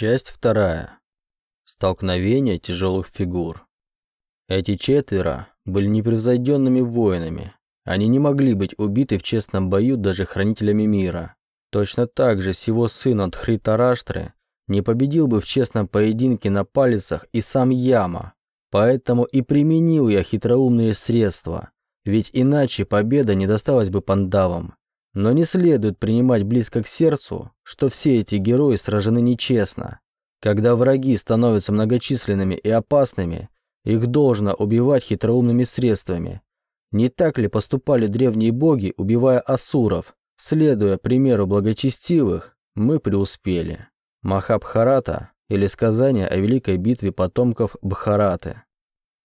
Часть вторая. Столкновение тяжелых фигур. Эти четверо были непревзойденными воинами. Они не могли быть убиты в честном бою даже хранителями мира. Точно так же сего сын Тхритараштры не победил бы в честном поединке на палицах и сам Яма. Поэтому и применил я хитроумные средства, ведь иначе победа не досталась бы пандавам. Но не следует принимать близко к сердцу, что все эти герои сражены нечестно. Когда враги становятся многочисленными и опасными, их должно убивать хитроумными средствами. Не так ли поступали древние боги, убивая асуров? Следуя примеру благочестивых, мы преуспели. Махабхарата или сказание о великой битве потомков Бхараты.